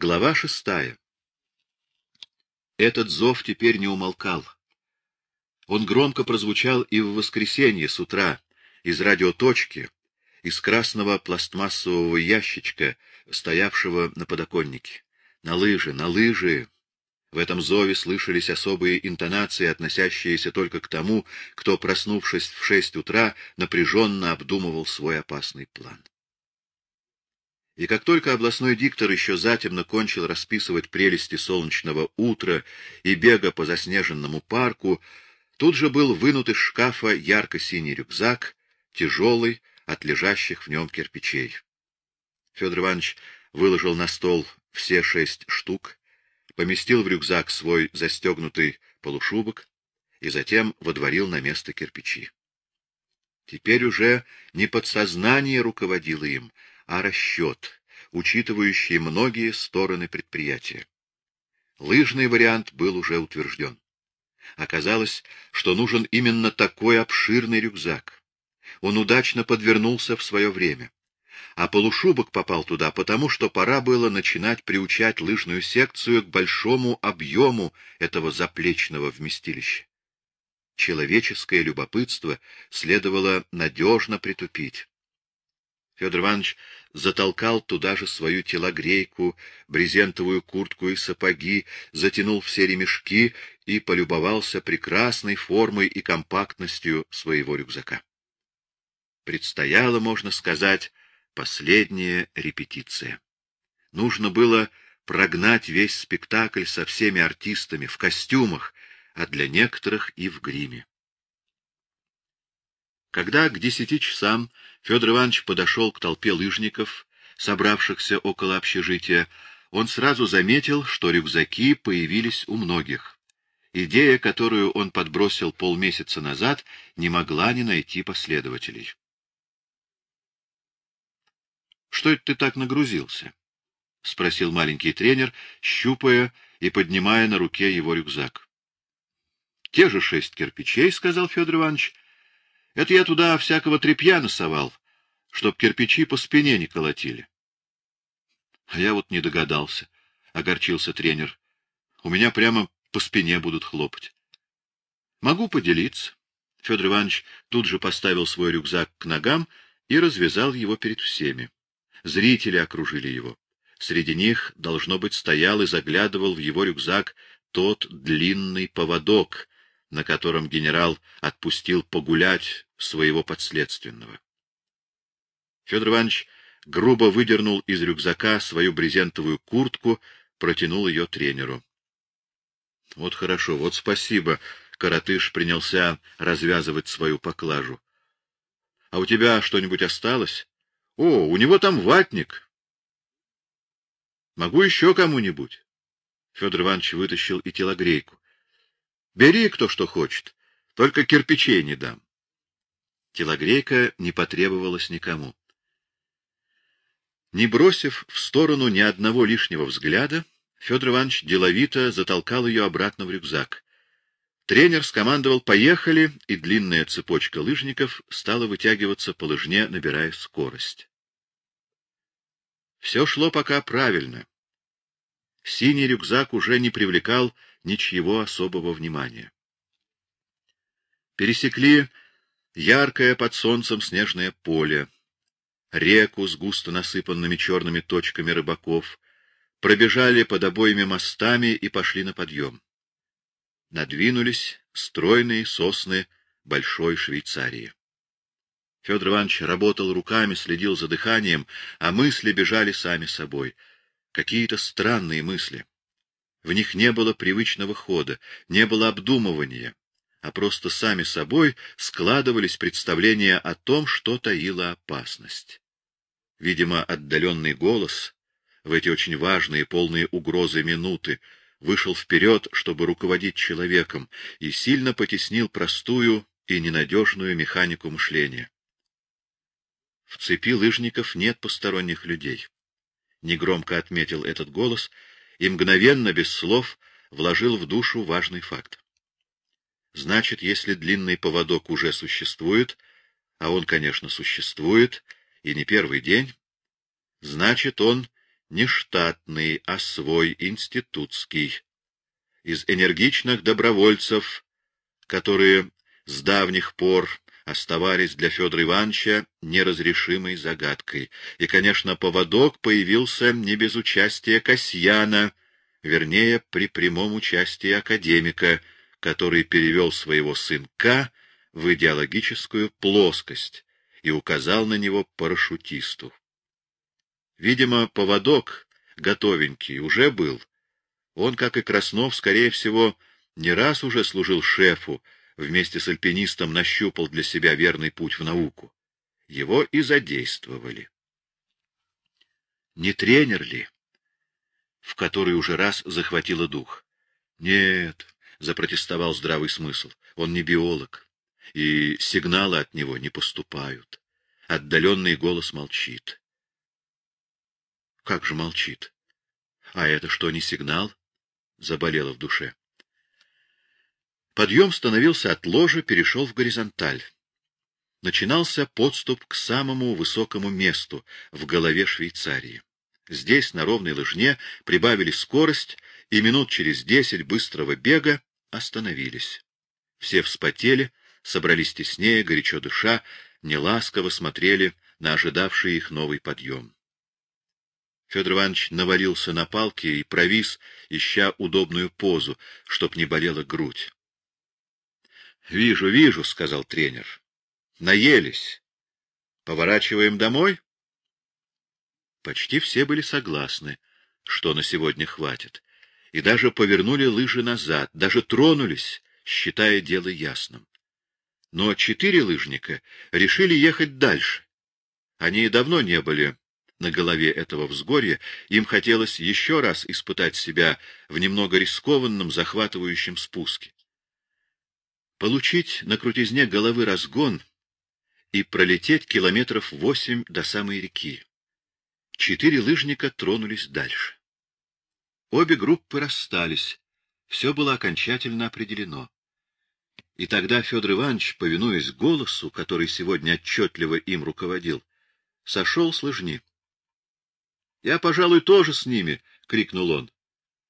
Глава шестая. Этот зов теперь не умолкал. Он громко прозвучал и в воскресенье с утра из радиоточки, из красного пластмассового ящичка, стоявшего на подоконнике. На лыжи, на лыжи! В этом зове слышались особые интонации, относящиеся только к тому, кто, проснувшись в шесть утра, напряженно обдумывал свой опасный план. И как только областной диктор еще затемно кончил расписывать прелести солнечного утра и бега по заснеженному парку, тут же был вынут из шкафа ярко-синий рюкзак, тяжелый, от лежащих в нем кирпичей. Федор Иванович выложил на стол все шесть штук, поместил в рюкзак свой застегнутый полушубок и затем водворил на место кирпичи. Теперь уже не подсознание руководило им, а расчет, учитывающий многие стороны предприятия. Лыжный вариант был уже утвержден. Оказалось, что нужен именно такой обширный рюкзак. Он удачно подвернулся в свое время. А полушубок попал туда, потому что пора было начинать приучать лыжную секцию к большому объему этого заплечного вместилища. Человеческое любопытство следовало надежно притупить. Федор Иванович затолкал туда же свою телогрейку, брезентовую куртку и сапоги, затянул все ремешки и полюбовался прекрасной формой и компактностью своего рюкзака. Предстояла, можно сказать, последняя репетиция. Нужно было прогнать весь спектакль со всеми артистами в костюмах, а для некоторых и в гриме. Когда к десяти часам Федор Иванович подошел к толпе лыжников, собравшихся около общежития, он сразу заметил, что рюкзаки появились у многих. Идея, которую он подбросил полмесяца назад, не могла не найти последователей. — Что это ты так нагрузился? — спросил маленький тренер, щупая и поднимая на руке его рюкзак. — Те же шесть кирпичей, — сказал Федор Иванович, — это я туда всякого тряпья насовал, чтоб кирпичи по спине не колотили. — А я вот не догадался, — огорчился тренер. — У меня прямо по спине будут хлопать. — Могу поделиться. Федор Иванович тут же поставил свой рюкзак к ногам и развязал его перед всеми. Зрители окружили его. Среди них, должно быть, стоял и заглядывал в его рюкзак тот длинный поводок, на котором генерал отпустил погулять своего подследственного. Федор Иванович грубо выдернул из рюкзака свою брезентовую куртку, протянул ее тренеру. — Вот хорошо, вот спасибо. Каратыш принялся развязывать свою поклажу. — А у тебя что-нибудь осталось? — О, у него там ватник. — Могу еще кому-нибудь. Федор Иванович вытащил и телогрейку. — Бери кто что хочет, только кирпичей не дам. Телогрейка не потребовалась никому. Не бросив в сторону ни одного лишнего взгляда, Федор Иванович деловито затолкал ее обратно в рюкзак. Тренер скомандовал «Поехали», и длинная цепочка лыжников стала вытягиваться по лыжне, набирая скорость. Все шло пока правильно. Синий рюкзак уже не привлекал ничьего особого внимания. Пересекли яркое под солнцем снежное поле, реку с густо насыпанными черными точками рыбаков, пробежали под обоими мостами и пошли на подъем. Надвинулись стройные сосны Большой Швейцарии. Федор Иванович работал руками, следил за дыханием, а мысли бежали сами собой. Какие-то странные мысли. В них не было привычного хода, не было обдумывания а просто сами собой складывались представления о том, что таила опасность. Видимо, отдаленный голос в эти очень важные, полные угрозы минуты вышел вперед, чтобы руководить человеком, и сильно потеснил простую и ненадежную механику мышления. В цепи лыжников нет посторонних людей. Негромко отметил этот голос и мгновенно, без слов, вложил в душу важный факт. Значит, если длинный поводок уже существует, а он, конечно, существует, и не первый день, значит, он не штатный, а свой, институтский. Из энергичных добровольцев, которые с давних пор оставались для Федора Ивановича неразрешимой загадкой. И, конечно, поводок появился не без участия Касьяна, вернее, при прямом участии академика, который перевел своего сынка в идеологическую плоскость и указал на него парашютисту. Видимо, поводок готовенький уже был. Он, как и Краснов, скорее всего, не раз уже служил шефу, вместе с альпинистом нащупал для себя верный путь в науку. Его и задействовали. Не тренер ли? В который уже раз захватило дух. Нет, запротестовал здравый смысл. Он не биолог, и сигналы от него не поступают. Отдаленный голос молчит. Как же молчит? А это что, не сигнал? Заболело в душе. Подъем становился от ложа, перешел в горизонталь. Начинался подступ к самому высокому месту в голове Швейцарии. Здесь, на ровной лыжне, прибавили скорость, и минут через десять быстрого бега остановились. Все вспотели, собрались теснее, горячо дыша, неласково смотрели на ожидавший их новый подъем. Федор Иванович навалился на палки и провис, ища удобную позу, чтоб не болела грудь. — Вижу, вижу, — сказал тренер. — Наелись. Поворачиваем домой? Почти все были согласны, что на сегодня хватит, и даже повернули лыжи назад, даже тронулись, считая дело ясным. Но четыре лыжника решили ехать дальше. Они давно не были на голове этого взгорья, им хотелось еще раз испытать себя в немного рискованном, захватывающем спуске. Получить на крутизне головы разгон и пролететь километров восемь до самой реки. Четыре лыжника тронулись дальше. Обе группы расстались, все было окончательно определено. И тогда Федор Иванович, повинуясь голосу, который сегодня отчетливо им руководил, сошел с лыжни. — Я, пожалуй, тоже с ними! — крикнул он.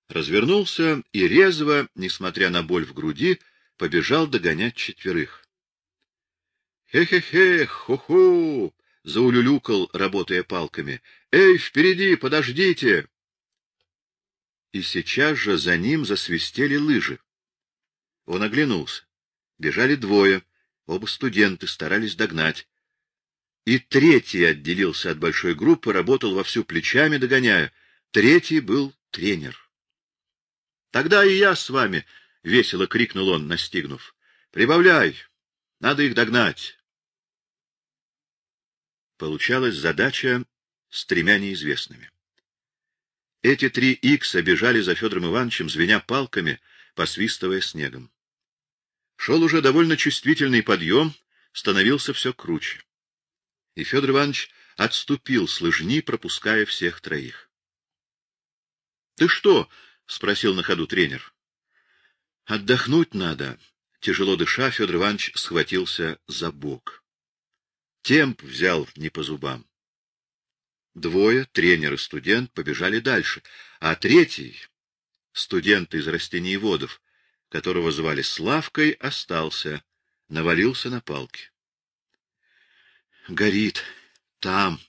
Развернулся и резво, несмотря на боль в груди, побежал догонять четверых. «Хе-хе-хе, ху-ху!» — заулюлюкал, работая палками. «Эй, впереди, подождите!» И сейчас же за ним засвистели лыжи. Он оглянулся. Бежали двое, оба студенты, старались догнать. И третий отделился от большой группы, работал вовсю плечами, догоняя. Третий был тренер. — Тогда и я с вами! — весело крикнул он, настигнув. — Прибавляй! Надо их догнать! Получалась задача с тремя неизвестными. Эти три икса бежали за Федором Ивановичем, звеня палками, посвистывая снегом. Шел уже довольно чувствительный подъем, становился все круче и Федор Иванович отступил с лыжни, пропуская всех троих. — Ты что? — спросил на ходу тренер. — Отдохнуть надо. Тяжело дыша, Федор Иванович схватился за бок. Темп взял не по зубам. Двое, тренер и студент, побежали дальше, а третий, студент из растениеводов, которого звали Славкой, остался, навалился на палки. Горит. Там.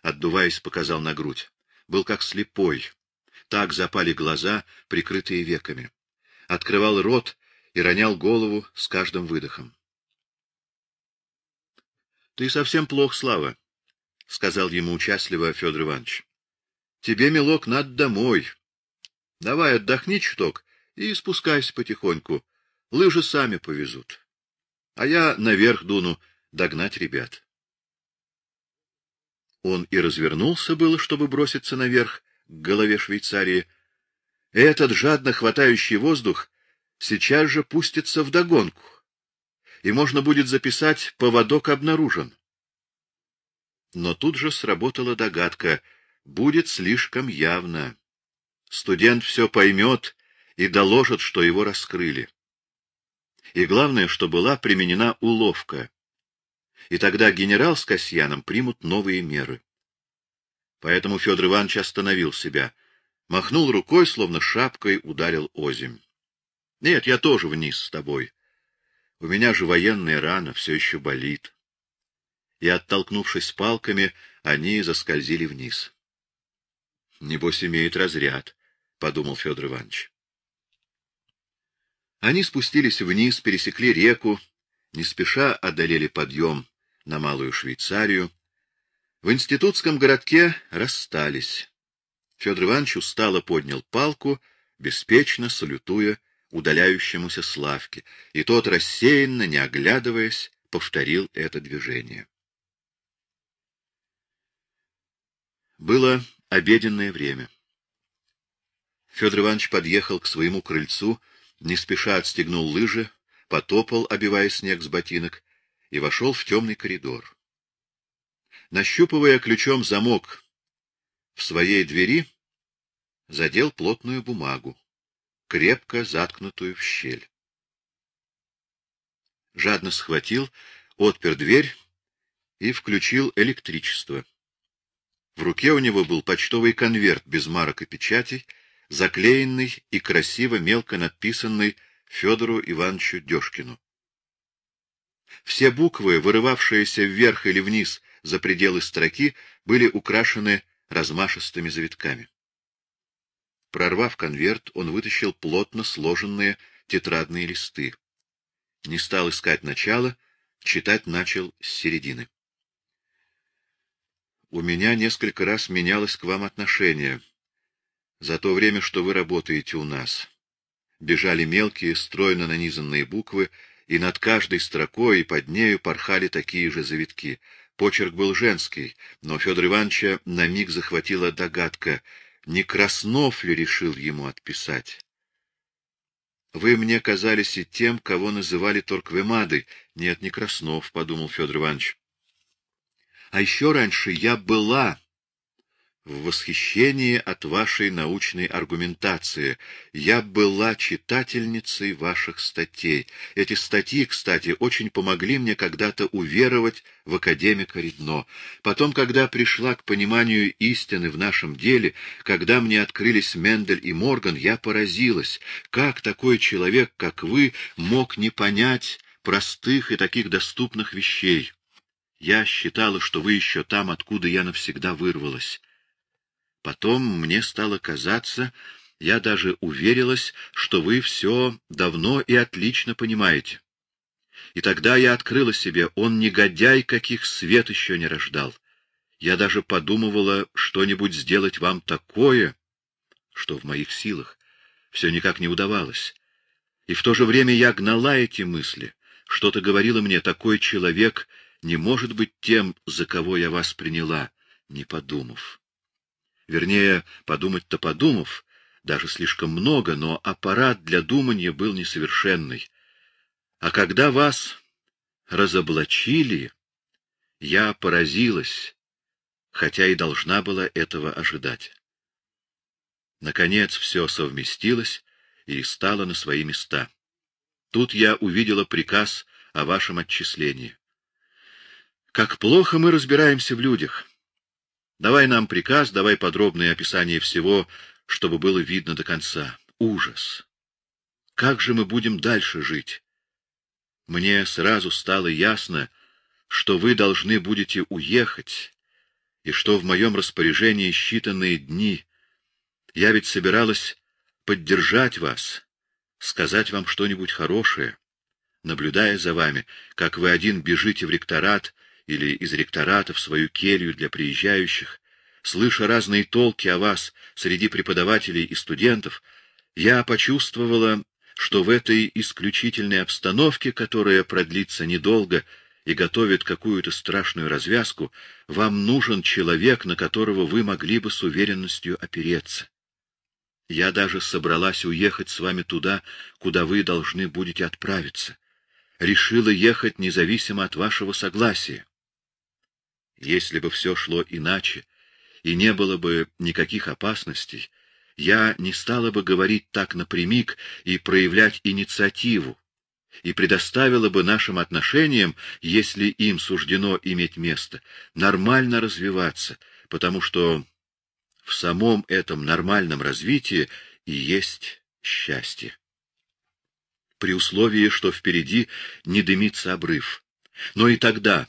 Отдуваясь, показал на грудь. Был как слепой. Так запали глаза, прикрытые веками. Открывал рот и ронял голову с каждым выдохом. — Ты совсем плох, Слава, — сказал ему участливо Федор Иванович. — Тебе, милок, надо домой. Давай отдохни чуток и спускайся потихоньку. Лыжи сами повезут. А я наверх дуну догнать ребят. Он и развернулся было, чтобы броситься наверх, к голове Швейцарии. Этот жадно хватающий воздух сейчас же пустится в догонку, и можно будет записать «поводок обнаружен». Но тут же сработала догадка — будет слишком явно. Студент все поймет и доложит, что его раскрыли. И главное, что была применена уловка и тогда генерал с Касьяном примут новые меры. Поэтому Федор Иванович остановил себя. Махнул рукой, словно шапкой ударил озимь. — Нет, я тоже вниз с тобой. У меня же военная рана все еще болит. И, оттолкнувшись палками, они заскользили вниз. — Небось, имеет разряд, — подумал Федор Иванович. Они спустились вниз, пересекли реку, не спеша одолели подъем на Малую Швейцарию. В институтском городке расстались. Федор Иванович устало поднял палку, беспечно салютуя удаляющемуся Славке, и тот, рассеянно, не оглядываясь, повторил это движение. Было обеденное время. Федор Иванович подъехал к своему крыльцу, не спеша отстегнул лыжи, потопал, обивая снег с ботинок, и вошел в темный коридор. Нащупывая ключом замок в своей двери, задел плотную бумагу крепко заткнутую в щель. Жадно схватил, отпер дверь и включил электричество. В руке у него был почтовый конверт без марок и печатей, заклеенный и красиво мелко написанный Федору Ивановичу Дёшкину. Все буквы, вырывавшиеся вверх или вниз за пределы строки, были украшены размашистыми завитками. Прорвав конверт, он вытащил плотно сложенные тетрадные листы. Не стал искать начала, читать начал с середины. У меня несколько раз менялось к вам отношение. За то время, что вы работаете у нас. Бежали мелкие, стройно нанизанные буквы, и над каждой строкой и под нею порхали такие же завитки. Почерк был женский, но Федор Ивановича на миг захватила догадка — не Краснов ли решил ему отписать? Вы мне казались и тем, кого называли Торквемадой. Нет, не Краснов, — подумал Федор Иванович. А еще раньше я была в восхищении от вашей научной аргументации. Я была читательницей ваших статей. Эти статьи, кстати, очень помогли мне когда-то уверовать в академика Редно. Потом, когда пришла к пониманию истины в нашем деле, когда мне открылись Мендель и Морган, я поразилась, как такой человек, как вы, мог не понять простых и таких доступных вещей. Я считала, что вы еще там, откуда я навсегда вырвалась. Потом мне стало казаться, я даже уверилась, что вы все давно и отлично понимаете. И тогда я открыла себе, он негодяй, каких свет еще не рождал. Я даже подумывала что-нибудь сделать вам такое, что в моих силах. Все никак не удавалось. И в то же время я гнала эти мысли. Что-то говорило мне, такой человек не может быть тем, за кого я вас приняла, не подумав. Вернее, подумать-то подумав, даже слишком много, но аппарат для думания был несовершенный. А когда вас разоблачили, я поразилась, хотя и должна была этого ожидать. Наконец все совместилось и стало на свои места. Тут я увидела приказ о вашем отчислении. Как плохо мы разбираемся в людях. Давай нам приказ, давай подробное описание всего, чтобы было видно до конца. Ужас! Как же мы будем дальше жить? Мне сразу стало ясно, что вы должны будете уехать, и что в моем распоряжении считанные дни. Я ведь собиралась поддержать вас, сказать вам что-нибудь хорошее, наблюдая за вами, как вы один бежите в ректорат или из ректората в свою келью для приезжающих, слыша разные толки о вас среди преподавателей и студентов, я почувствовала, что в этой исключительной обстановке, которая продлится недолго и готовит какую-то страшную развязку, вам нужен человек, на которого вы могли бы с уверенностью опереться. Я даже собралась уехать с вами туда, куда вы должны будете отправиться. Решила ехать независимо от вашего согласия. Если бы все шло иначе, и не было бы никаких опасностей, я не стала бы говорить так напрямик и проявлять инициативу, и предоставила бы нашим отношениям, если им суждено иметь место, нормально развиваться, потому что в самом этом нормальном развитии и есть счастье. При условии, что впереди не дымится обрыв. Но и тогда,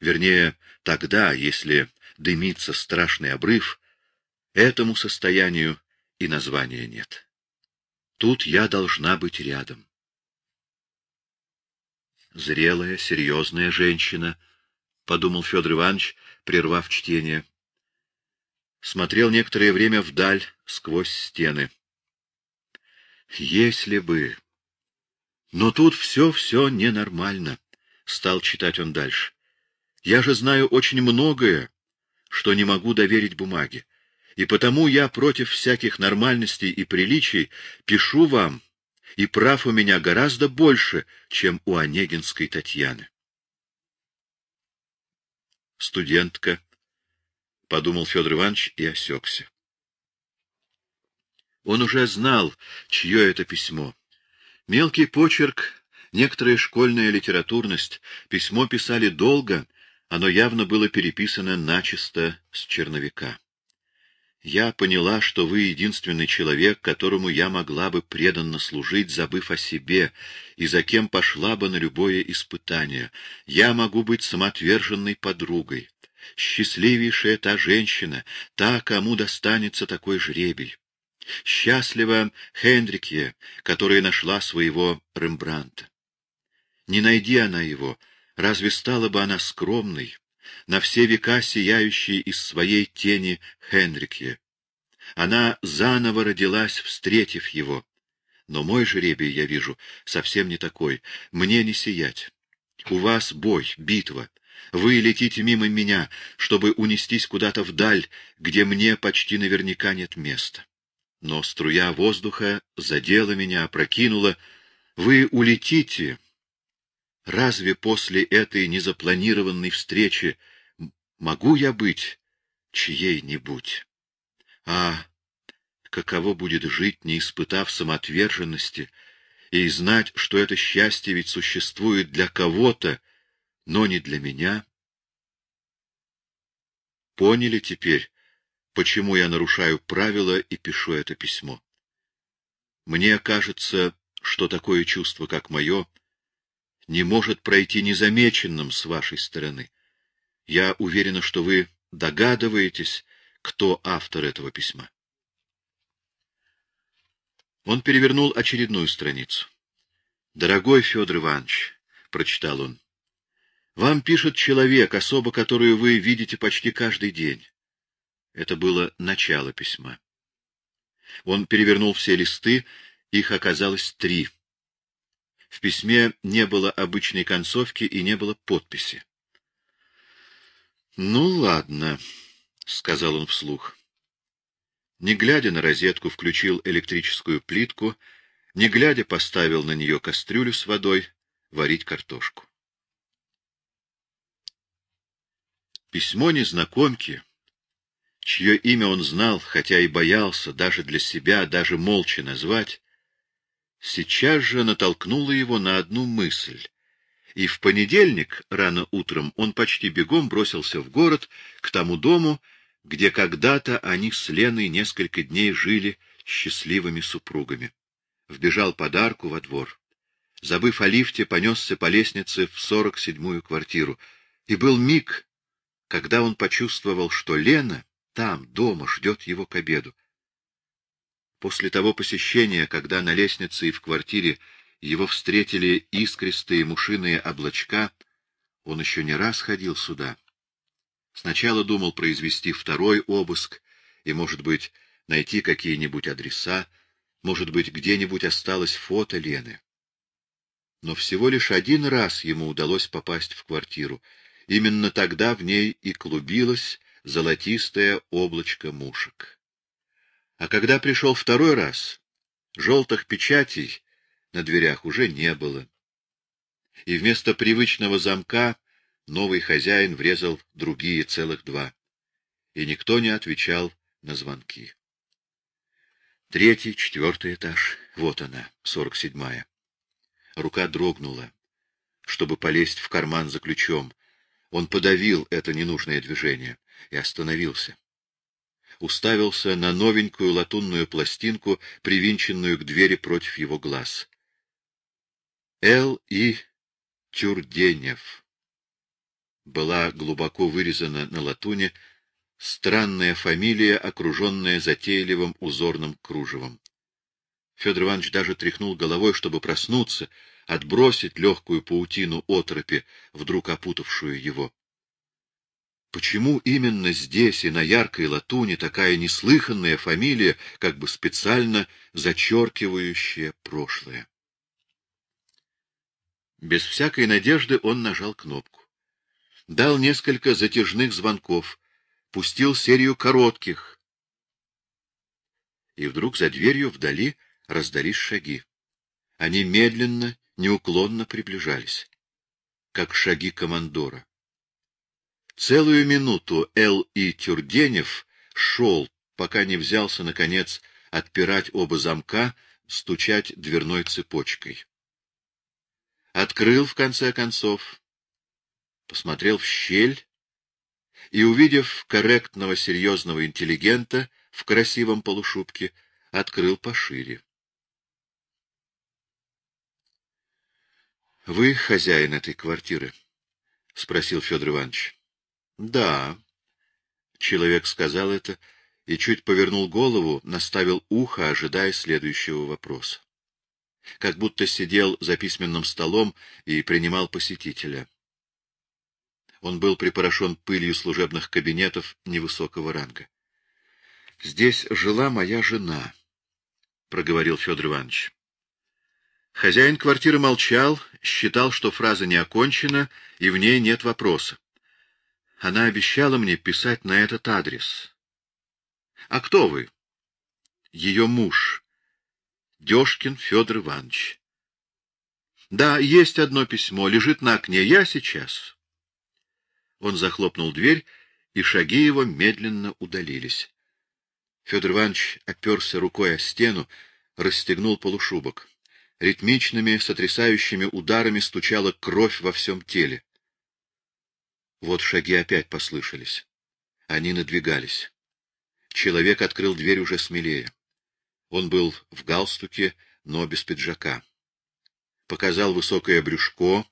вернее, тогда, если дымится страшный обрыв, этому состоянию и названия нет. Тут я должна быть рядом. Зрелая, серьезная женщина, — подумал Федор Иванович, прервав чтение. Смотрел некоторое время вдаль, сквозь стены. Если бы... Но тут все-все ненормально, — стал читать он дальше. Я же знаю очень многое, что не могу доверить бумаге и потому я против всяких нормальностей и приличий пишу вам, и прав у меня гораздо больше, чем у Онегинской Татьяны. Студентка, — подумал Федор Иванович и осекся. Он уже знал, чье это письмо. Мелкий почерк, некоторая школьная литературность, письмо писали долго, оно явно было переписано начисто с черновика. Я поняла, что вы единственный человек, которому я могла бы преданно служить, забыв о себе, и за кем пошла бы на любое испытание. Я могу быть самоотверженной подругой. Счастливейшая та женщина, та, кому достанется такой жребий. Счастлива Хендрикье, которая нашла своего Рембранта. Не найди она его, разве стала бы она скромной, на все века сияющей из своей тени Хенрике. Она заново родилась, встретив его. Но мой жребий, я вижу, совсем не такой. Мне не сиять. У вас бой, битва. Вы летите мимо меня, чтобы унестись куда-то вдаль, где мне почти наверняка нет места. Но струя воздуха задела меня, опрокинула. Вы улетите. Разве после этой незапланированной встречи могу я быть чьей-нибудь? А каково будет жить, не испытав самоотверженности, и знать, что это счастье ведь существует для кого-то, но не для меня? Поняли теперь, почему я нарушаю правила и пишу это письмо? Мне кажется, что такое чувство, как мое, не может пройти незамеченным с вашей стороны. Я уверена, что вы догадываетесь, кто автор этого письма. Он перевернул очередную страницу. «Дорогой Федор Иванович», — прочитал он, — «вам пишет человек, особо которую вы видите почти каждый день». Это было начало письма. Он перевернул все листы, их оказалось три. В письме не было обычной концовки и не было подписи. «Ну, ладно», — сказал он вслух. Не глядя на розетку, включил электрическую плитку, не глядя поставил на нее кастрюлю с водой варить картошку. Письмо незнакомки, чье имя он знал, хотя и боялся даже для себя, даже молча назвать, сейчас же натолкнуло его на одну мысль, и в понедельник рано утром он почти бегом бросился в город, к тому дому, где когда-то они с Леной несколько дней жили счастливыми супругами. Вбежал подарку во двор. Забыв о лифте, понесся по лестнице в сорок седьмую квартиру. И был миг, когда он почувствовал, что Лена там, дома, ждет его к обеду. После того посещения, когда на лестнице и в квартире его встретили искристые мушиные облачка, он еще не раз ходил сюда. Сначала думал произвести второй обыск и, может быть, найти какие-нибудь адреса, может быть, где-нибудь осталось фото Лены. Но всего лишь один раз ему удалось попасть в квартиру. Именно тогда в ней и клубилось золотистое облачко мушек. А когда пришел второй раз, желтых печатей на дверях уже не было. И вместо привычного замка новый хозяин врезал другие целых два. И никто не отвечал на звонки. Третий, четвертый этаж. Вот она, сорок седьмая. Рука дрогнула, чтобы полезть в карман за ключом. Он подавил это ненужное движение и остановился. Уставился на новенькую латунную пластинку, привинченную к двери против его глаз. Л. И. Тюрденев. Была глубоко вырезана на латуне странная фамилия, окруженная затейливым узорным кружевом. Федор Иванович даже тряхнул головой, чтобы проснуться, отбросить легкую паутину отропи, вдруг опутавшую его. Почему именно здесь и на яркой латуне такая неслыханная фамилия, как бы специально зачеркивающая прошлое? Без всякой надежды он нажал кнопку. Дал несколько затяжных звонков, пустил серию коротких. И вдруг за дверью вдали раздались шаги. Они медленно, неуклонно приближались, как шаги командора. Целую минуту Л. И. Тюрденев шел, пока не взялся, наконец, отпирать оба замка, стучать дверной цепочкой. Открыл, в конце концов, посмотрел в щель и, увидев корректного серьезного интеллигента в красивом полушубке, открыл пошире. — Вы хозяин этой квартиры? — спросил Федор Иванович. — Да. Человек сказал это и чуть повернул голову, наставил ухо, ожидая следующего вопроса. Как будто сидел за письменным столом и принимал посетителя. Он был припорошен пылью служебных кабинетов невысокого ранга. — Здесь жила моя жена, — проговорил Федор Иванович. Хозяин квартиры молчал, считал, что фраза не окончена, и в ней нет вопроса. Она обещала мне писать на этот адрес. — А кто вы? — Ее муж. Дёшкин Федор Иванович. — Да, есть одно письмо, лежит на окне. Я сейчас. Он захлопнул дверь, и шаги его медленно удалились. Федор Иванович оперся рукой о стену, расстегнул полушубок. Ритмичными, сотрясающими ударами стучала кровь во всем теле. Вот шаги опять послышались. Они надвигались. Человек открыл дверь уже смелее. Он был в галстуке, но без пиджака. Показал высокое брюшко,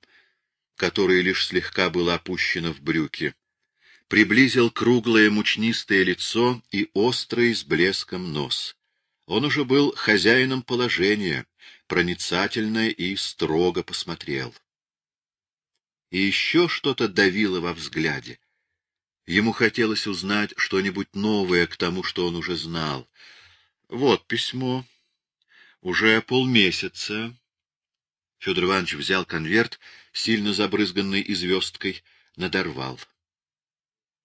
которое лишь слегка было опущено в брюки. Приблизил круглое мучнистое лицо и острый с блеском нос. Он уже был хозяином положения, проницательно и строго посмотрел и еще что-то давило во взгляде. Ему хотелось узнать что-нибудь новое к тому, что он уже знал. Вот письмо. Уже полмесяца. Федор Иванович взял конверт, сильно забрызганный и звездкой, надорвал.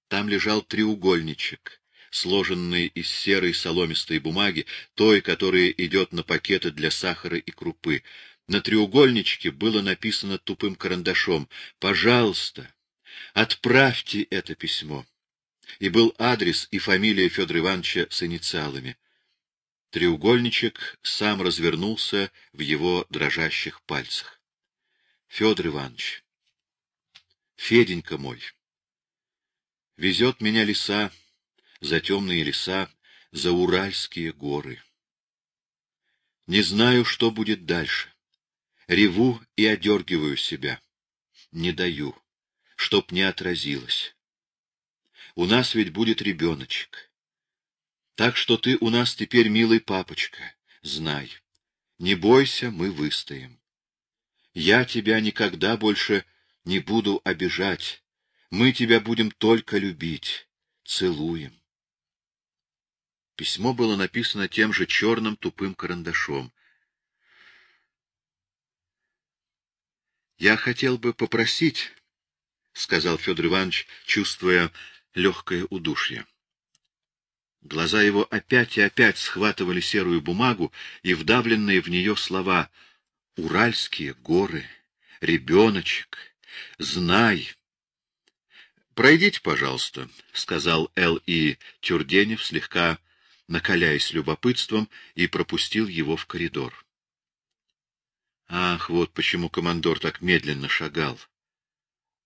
Там лежал треугольничек, сложенный из серой соломистой бумаги, той, которая идет на пакеты для сахара и крупы. На треугольничке было написано тупым карандашом «Пожалуйста, отправьте это письмо». И был адрес и фамилия Федора Ивановича с инициалами. Треугольничек сам развернулся в его дрожащих пальцах. Федор Иванович, Феденька мой, везет меня леса, за темные леса, за Уральские горы. Не знаю, что будет дальше. Реву и одергиваю себя. Не даю, чтоб не отразилось. У нас ведь будет ребеночек. Так что ты у нас теперь милый папочка, знай. Не бойся, мы выстоим. Я тебя никогда больше не буду обижать. Мы тебя будем только любить. Целуем. Письмо было написано тем же черным тупым карандашом. Я хотел бы попросить, — сказал Федор Иванович, чувствуя легкое удушье. Глаза его опять и опять схватывали серую бумагу и вдавленные в нее слова «Уральские горы», «Ребеночек», «Знай». «Пройдите, пожалуйста», — сказал Л. И. Тюрденев, слегка накаляясь любопытством, и пропустил его в коридор. Ах, вот почему командор так медленно шагал.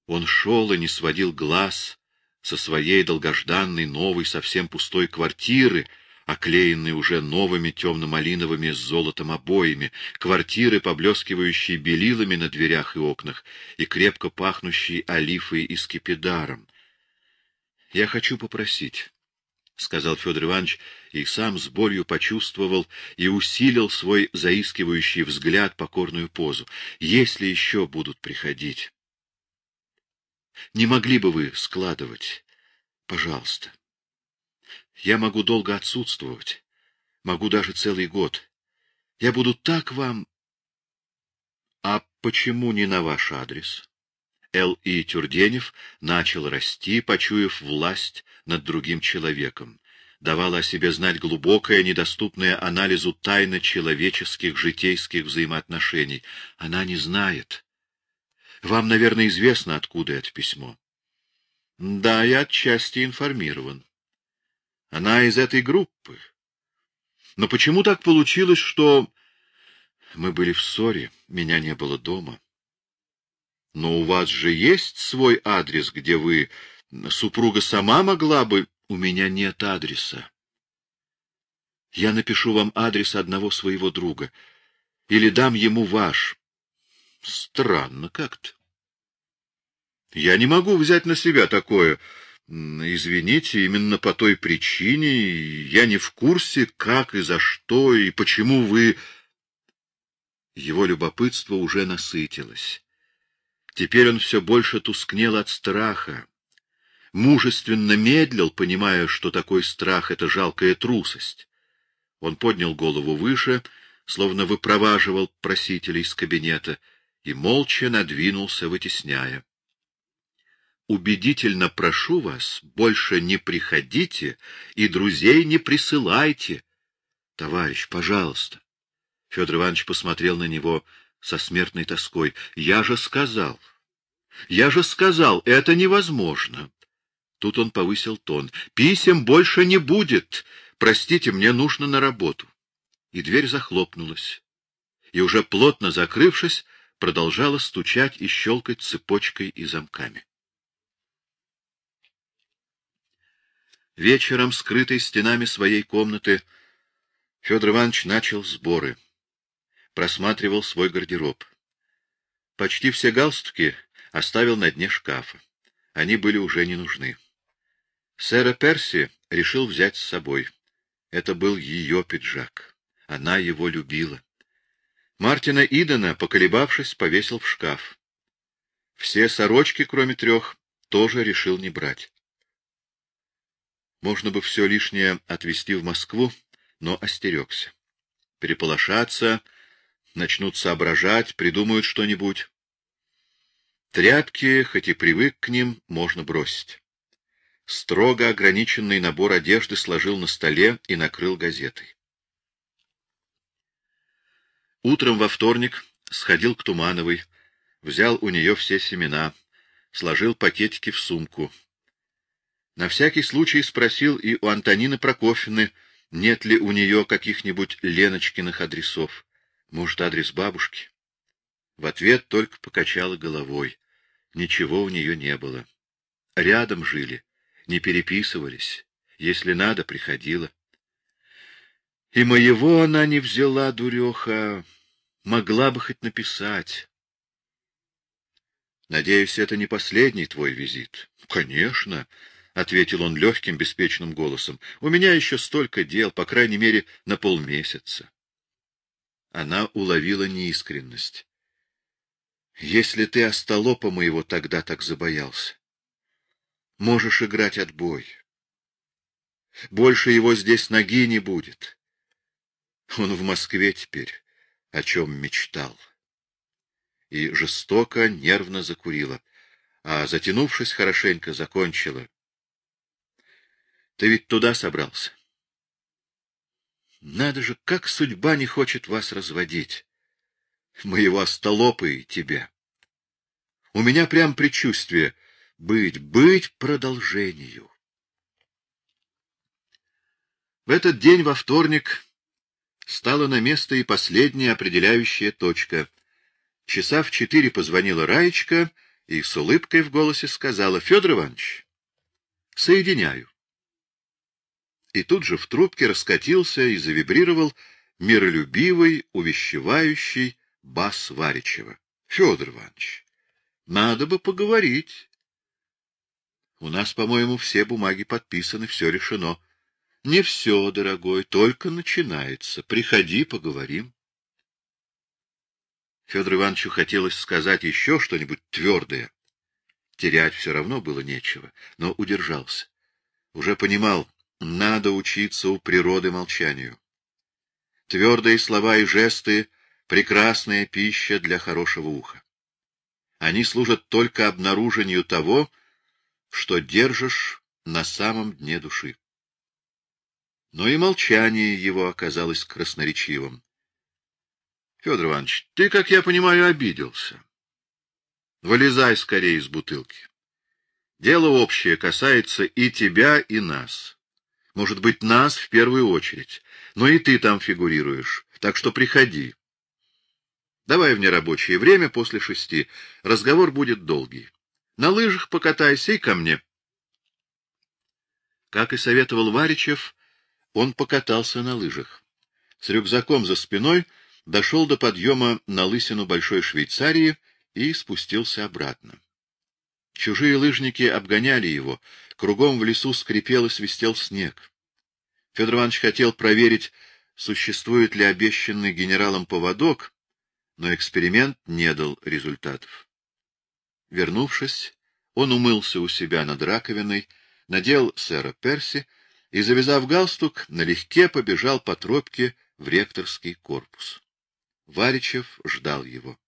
Он шел и не сводил глаз со своей долгожданной новой совсем пустой квартиры, оклеенной уже новыми темно-малиновыми с золотом обоями, квартиры, поблескивающей белилами на дверях и окнах и крепко пахнущей олифой и скипидаром. — Я хочу попросить, — сказал Федор Иванович, и сам с болью почувствовал и усилил свой заискивающий взгляд, покорную позу. — Если еще будут приходить... Не могли бы вы складывать? Пожалуйста. Я могу долго отсутствовать. Могу даже целый год. Я буду так вам... А почему не на ваш адрес? Л. И. Тюрденев начал расти, почуяв власть над другим человеком. Давала о себе знать глубокая, недоступная анализу тайна человеческих житейских взаимоотношений. Она не знает. Вам, наверное, известно, откуда это письмо. Да, я отчасти информирован. Она из этой группы. Но почему так получилось, что... Мы были в ссоре, меня не было дома. Но у вас же есть свой адрес, где вы... Супруга сама могла бы... У меня нет адреса. Я напишу вам адрес одного своего друга. Или дам ему ваш. Странно как-то. Я не могу взять на себя такое. Извините, именно по той причине я не в курсе, как и за что, и почему вы... Его любопытство уже насытилось. Теперь он все больше тускнел от страха. Мужественно медлил, понимая, что такой страх — это жалкая трусость. Он поднял голову выше, словно выпроваживал просителей из кабинета — и молча надвинулся, вытесняя. Убедительно прошу вас, больше не приходите и друзей не присылайте. Товарищ, пожалуйста. Федор Иванович посмотрел на него со смертной тоской. Я же сказал, я же сказал, это невозможно. Тут он повысил тон. Писем больше не будет. Простите, мне нужно на работу. И дверь захлопнулась. И уже плотно закрывшись, продолжала стучать и щелкать цепочкой и замками. Вечером, скрытый стенами своей комнаты, Федор Иванович начал сборы. Просматривал свой гардероб. Почти все галстуки оставил на дне шкафа. Они были уже не нужны. Сэра Перси решил взять с собой. Это был ее пиджак. Она его любила. Мартина Идена, поколебавшись, повесил в шкаф. Все сорочки, кроме трех, тоже решил не брать. Можно бы все лишнее отвезти в Москву, но остерегся. Переполошатся, начнут соображать, придумают что-нибудь. Тряпки, хоть и привык к ним, можно бросить. Строго ограниченный набор одежды сложил на столе и накрыл газетой. Утром во вторник сходил к Тумановой, взял у нее все семена, сложил пакетики в сумку. На всякий случай спросил и у Антонины Прокофьевны, нет ли у нее каких-нибудь Леночкиных адресов, может, адрес бабушки. В ответ только покачала головой. Ничего у нее не было. Рядом жили, не переписывались. Если надо, приходила. И моего она не взяла, дуреха. Могла бы хоть написать. Надеюсь, это не последний твой визит. Конечно, — ответил он легким, беспечным голосом. У меня еще столько дел, по крайней мере, на полмесяца. Она уловила неискренность. Если ты остолопа моего тогда так забоялся, можешь играть отбой. Больше его здесь ноги не будет. Он в Москве теперь, о чем мечтал. И жестоко, нервно закурила, а, затянувшись хорошенько, закончила. — Ты ведь туда собрался? Надо же, как судьба не хочет вас разводить. Моего остолопа и тебя. У меня прям предчувствие быть, быть продолжению. В этот день, во вторник, стала на место и последняя определяющая точка. Часа в четыре позвонила Раечка и с улыбкой в голосе сказала, — Федор Иванович, Соединяю. И тут же в трубке раскатился и завибрировал миролюбивый, увещевающий бас Варичева. — Федор Иванович, надо бы поговорить. У нас, по-моему, все бумаги подписаны, все решено. Не все, дорогой, только начинается. Приходи, поговорим. Федору Ивановичу хотелось сказать еще что-нибудь твердое. Терять все равно было нечего, но удержался. Уже понимал, надо учиться у природы молчанию. Твердые слова и жесты — прекрасная пища для хорошего уха. Они служат только обнаружению того, что держишь на самом дне души. Но и молчание его оказалось красноречивым. — Федор Иванович, ты, как я понимаю, обиделся. Вылезай скорее из бутылки. Дело общее касается и тебя, и нас. Может быть, нас в первую очередь, но и ты там фигурируешь, так что приходи. Давай в нерабочее время после шести. Разговор будет долгий. На лыжах покатайся и ко мне. Как и советовал Варичев, он покатался на лыжах. С рюкзаком за спиной дошел до подъема на лысину Большой Швейцарии и спустился обратно. Чужие лыжники обгоняли его, кругом в лесу скрипел и свистел снег. Федор Иванович хотел проверить, существует ли обещанный генералом поводок, но эксперимент не дал результатов. Вернувшись, он умылся у себя над раковиной, надел сэра Перси и, завязав галстук, налегке побежал по тропке в ректорский корпус. Варичев ждал его.